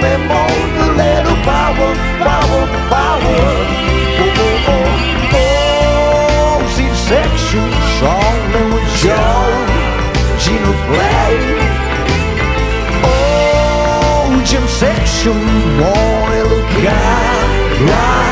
Dame more, a little power, power, power. Oh, play. Oh, Jim section, more look out.